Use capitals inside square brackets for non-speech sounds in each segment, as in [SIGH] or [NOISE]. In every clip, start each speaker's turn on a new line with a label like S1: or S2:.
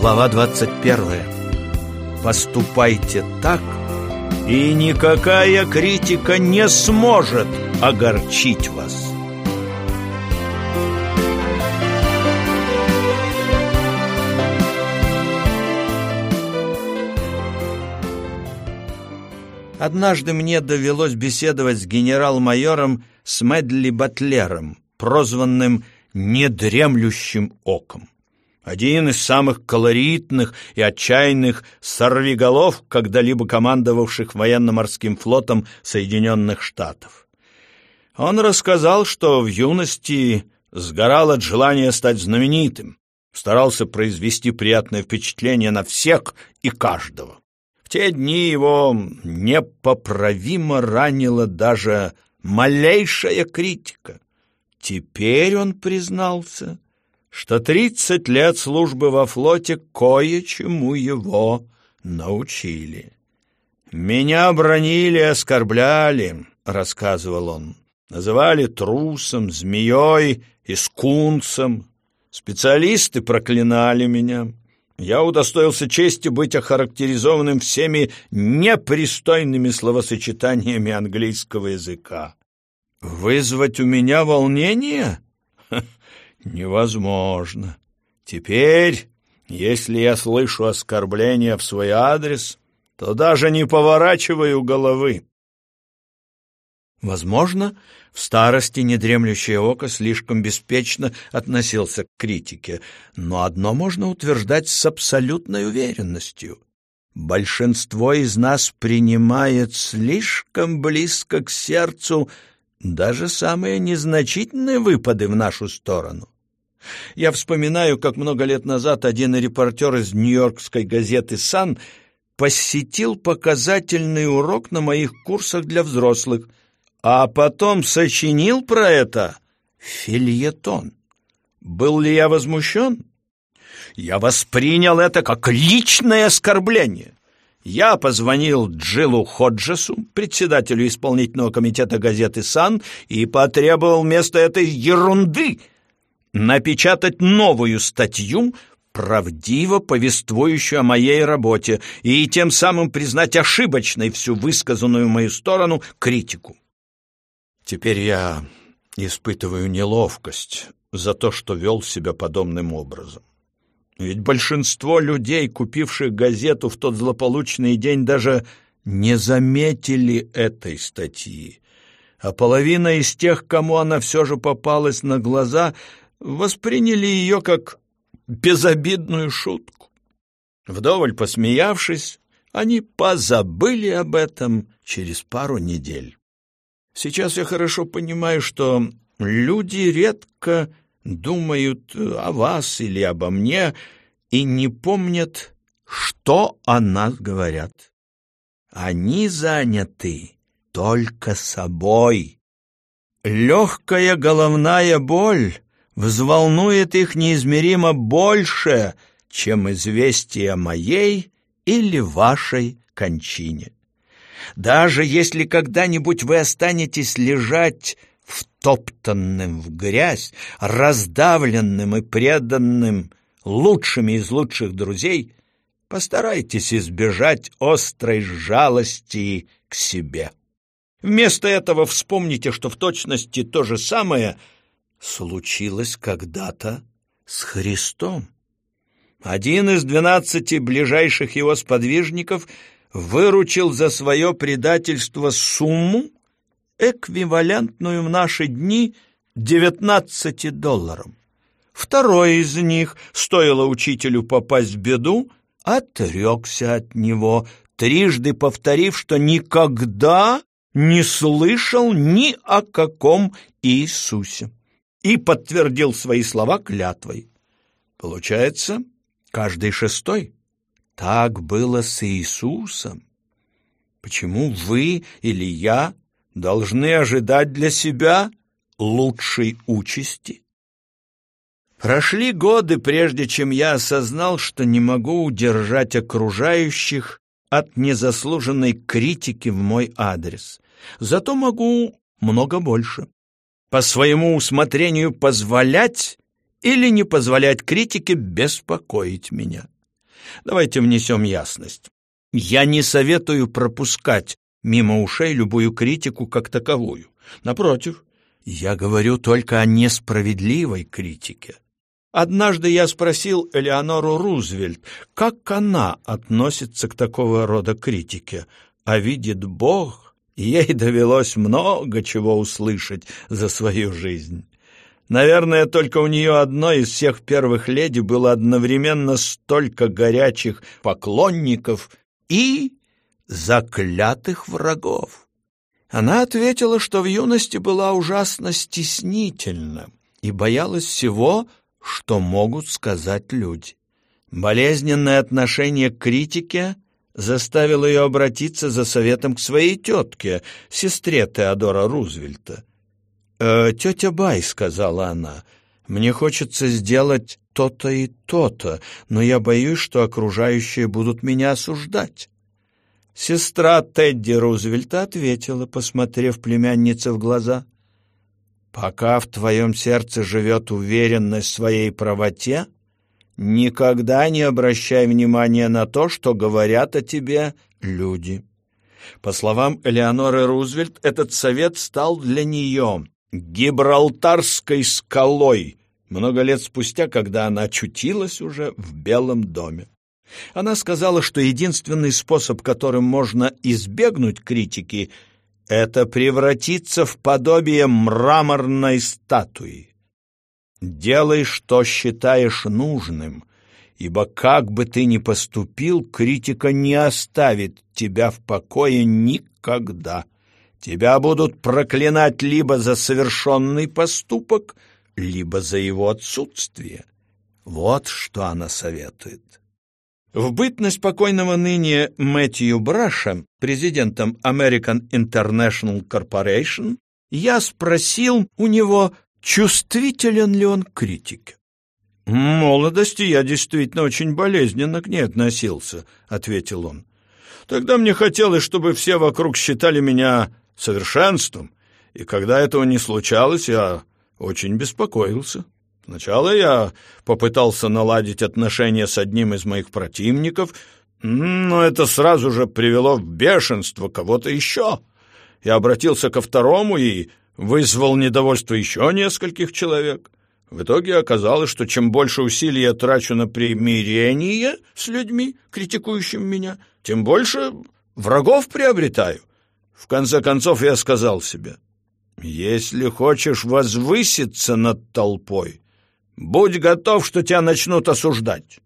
S1: Глава 21 Поступайте так, и никакая критика не сможет огорчить вас. Однажды мне довелось беседовать с генерал-майором Смедли Батлером, прозванным «недремлющим оком». Один из самых колоритных и отчаянных сорвиголов, когда-либо командовавших военно-морским флотом Соединенных Штатов. Он рассказал, что в юности сгорал от желания стать знаменитым, старался произвести приятное впечатление на всех и каждого. В те дни его непоправимо ранила даже малейшая критика. Теперь он признался, что тридцать лет службы во флоте кое-чему его научили. «Меня бронили оскорбляли», — рассказывал он. «Называли трусом, змеей и скунсом. Специалисты проклинали меня. Я удостоился чести быть охарактеризованным всеми непристойными словосочетаниями английского языка. Вызвать у меня волнение? Невозможно. Теперь, если я слышу оскорбления в свой адрес, то даже не поворачиваю головы. Возможно, в старости недремлющее око слишком беспечно относился к критике, но одно можно утверждать с абсолютной уверенностью. Большинство из нас принимает слишком близко к сердцу даже самые незначительные выпады в нашу сторону. Я вспоминаю, как много лет назад один репортер из нью-йоркской газеты «Сан» посетил показательный урок на моих курсах для взрослых — а потом сочинил про это фильетон. Был ли я возмущен? Я воспринял это как личное оскорбление. Я позвонил Джилу Ходжесу, председателю исполнительного комитета газеты «Сан», и потребовал вместо этой ерунды напечатать новую статью, правдиво повествующую о моей работе, и тем самым признать ошибочной всю высказанную в мою сторону критику. Теперь я испытываю неловкость за то, что вел себя подобным образом. Ведь большинство людей, купивших газету в тот злополучный день, даже не заметили этой статьи, а половина из тех, кому она все же попалась на глаза, восприняли ее как безобидную шутку. Вдоволь посмеявшись, они позабыли об этом через пару недель. Сейчас я хорошо понимаю, что люди редко думают о вас или обо мне и не помнят, что о нас говорят. Они заняты только собой. Легкая головная боль взволнует их неизмеримо больше, чем известие о моей или вашей кончине. Даже если когда-нибудь вы останетесь лежать втоптанным в грязь, раздавленным и преданным лучшими из лучших друзей, постарайтесь избежать острой жалости к себе. Вместо этого вспомните, что в точности то же самое случилось когда-то с Христом. Один из двенадцати ближайших его сподвижников — выручил за свое предательство сумму, эквивалентную в наши дни 19 долларам. Второй из них, стоило учителю попасть в беду, отрекся от него, трижды повторив, что никогда не слышал ни о каком Иисусе, и подтвердил свои слова клятвой. Получается, каждый шестой так было с Иисусом. Почему вы или я должны ожидать для себя лучшей участи? Прошли годы, прежде чем я осознал, что не могу удержать окружающих от незаслуженной критики в мой адрес. Зато могу много больше. По своему усмотрению позволять или не позволять критике беспокоить меня. Давайте внесем ясность. Я не советую пропускать мимо ушей любую критику как таковую. Напротив, я говорю только о несправедливой критике. Однажды я спросил Элеонору Рузвельт, как она относится к такого рода критике, а видит Бог, ей довелось много чего услышать за свою жизнь. Наверное, только у нее одной из всех первых леди было одновременно столько горячих поклонников и заклятых врагов. Она ответила, что в юности была ужасно стеснительна и боялась всего, что могут сказать люди. Болезненное отношение к критике заставило ее обратиться за советом к своей тетке, сестре Теодора Рузвельта. «Э, «Тетя Бай», — сказала она, — «мне хочется сделать то-то и то-то, но я боюсь, что окружающие будут меня осуждать». Сестра Тедди Рузвельта ответила, посмотрев племяннице в глаза. «Пока в твоем сердце живет уверенность в своей правоте, никогда не обращай внимания на то, что говорят о тебе люди». По словам Элеоноры Рузвельт, этот совет стал для нее Гибралтарской скалой много лет спустя, когда она очутилась уже в Белом доме. Она сказала, что единственный способ, которым можно избегнуть критики, это превратиться в подобие мраморной статуи. Делай, что считаешь нужным, ибо как бы ты ни поступил, критика не оставит тебя в покое никогда. Тебя будут проклинать либо за совершенный поступок, либо за его отсутствие. Вот что она советует. В бытность покойного ныне Мэтью Браша, президентом American International Corporation, я спросил у него, чувствителен ли он к критике. «В молодости я действительно очень болезненно к ней относился», — ответил он. «Тогда мне хотелось, чтобы все вокруг считали меня совершенством, и когда этого не случалось, я очень беспокоился». Сначала я попытался наладить отношения с одним из моих противников, но это сразу же привело в бешенство кого-то еще. Я обратился ко второму и вызвал недовольство еще нескольких человек. В итоге оказалось, что чем больше усилий я трачу на примирение с людьми, критикующими меня, тем больше врагов приобретаю. В конце концов я сказал себе, если хочешь возвыситься над толпой, Будь готов, что тебя начнут осуждать.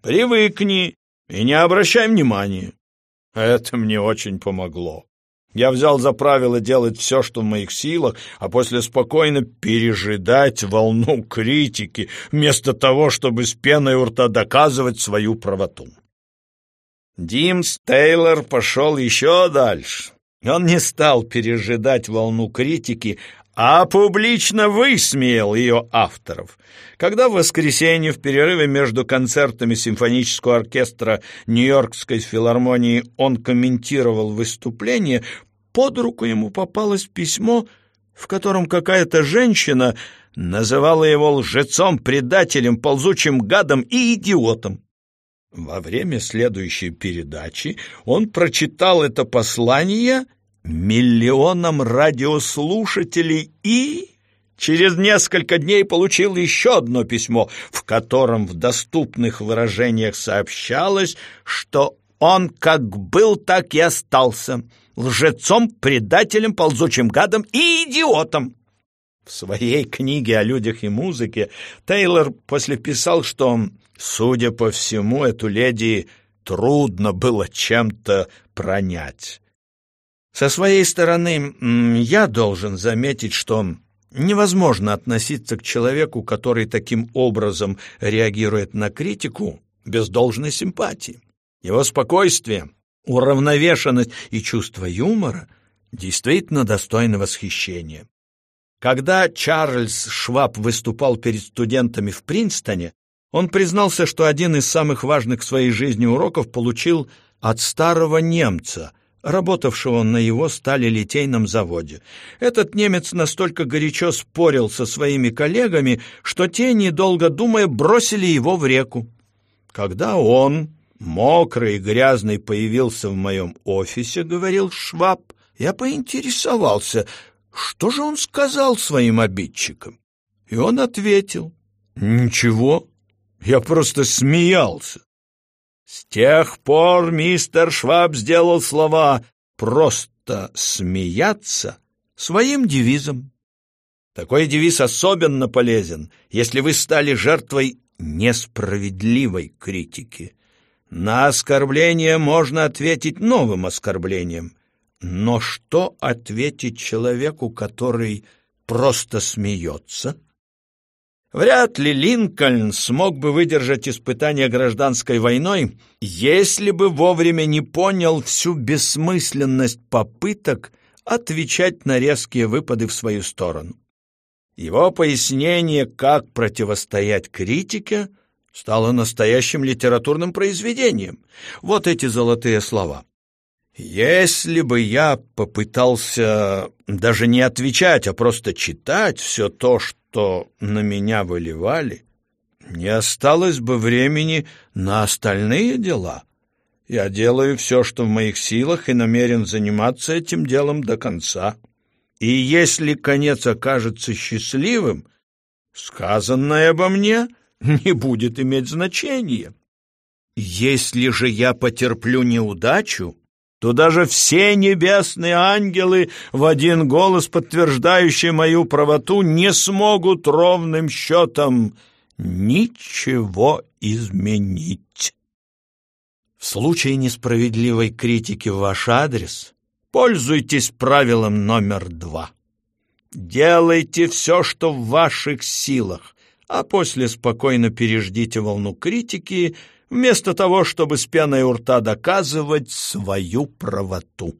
S1: Привыкни и не обращай внимания. Это мне очень помогло. Я взял за правило делать все, что в моих силах, а после спокойно пережидать волну критики, вместо того, чтобы с пеной у рта доказывать свою правоту. Димс Тейлор пошел еще дальше. Он не стал пережидать волну критики, а публично высмеял ее авторов. Когда в воскресенье в перерыве между концертами симфонического оркестра Нью-Йоркской филармонии он комментировал выступление, под руку ему попалось письмо, в котором какая-то женщина называла его лжецом, предателем, ползучим гадом и идиотом. Во время следующей передачи он прочитал это послание миллионам радиослушателей и через несколько дней получил еще одно письмо, в котором в доступных выражениях сообщалось, что он как был, так и остался лжецом, предателем, ползучим гадом и идиотом. В своей книге о людях и музыке Тейлор после писал, что, судя по всему, эту леди трудно было чем-то пронять. Со своей стороны, я должен заметить, что невозможно относиться к человеку, который таким образом реагирует на критику, без должной симпатии. Его спокойствие, уравновешенность и чувство юмора действительно достойны восхищения. Когда Чарльз Шваб выступал перед студентами в Принстоне, он признался, что один из самых важных в своей жизни уроков получил от старого немца – работавшего на его сталелитейном заводе. Этот немец настолько горячо спорил со своими коллегами, что те, недолго думая, бросили его в реку. Когда он, мокрый и грязный, появился в моем офисе, говорил Шваб, я поинтересовался, что же он сказал своим обидчикам. И он ответил, «Ничего, я просто смеялся». С тех пор мистер Шваб сделал слова «просто смеяться» своим девизом. Такой девиз особенно полезен, если вы стали жертвой несправедливой критики. На оскорбление можно ответить новым оскорблением. Но что ответить человеку, который просто смеется? Вряд ли Линкольн смог бы выдержать испытание гражданской войной, если бы вовремя не понял всю бессмысленность попыток отвечать на резкие выпады в свою сторону. Его пояснение, как противостоять критике, стало настоящим литературным произведением. Вот эти золотые слова. Если бы я попытался даже не отвечать, а просто читать все то, что на меня выливали, не осталось бы времени на остальные дела. Я делаю все, что в моих силах, и намерен заниматься этим делом до конца. И если конец окажется счастливым, сказанное обо мне [LAUGHS] не будет иметь значения. Если же я потерплю неудачу, то даже все небесные ангелы, в один голос подтверждающие мою правоту, не смогут ровным счетом ничего изменить. В случае несправедливой критики в ваш адрес пользуйтесь правилом номер два. Делайте все, что в ваших силах, а после спокойно переждите волну критики, вместо того, чтобы с пеной у рта доказывать свою правоту.